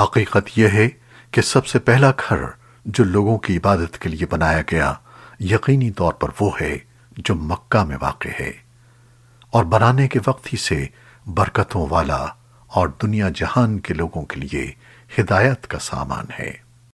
حقیقت یہ ہے کہ سب سے پہلا گھر جو لوگوں کی عبادت کے لیے بنایا گیا، یقینی طور پر وہ ہے جو مکہ میں واقع ہے۔ اور بنانے کے وقت ہی سے برکتوں والا اور دنیا جہان کے لوگوں کے لیے ہدایت کا سامان ہے۔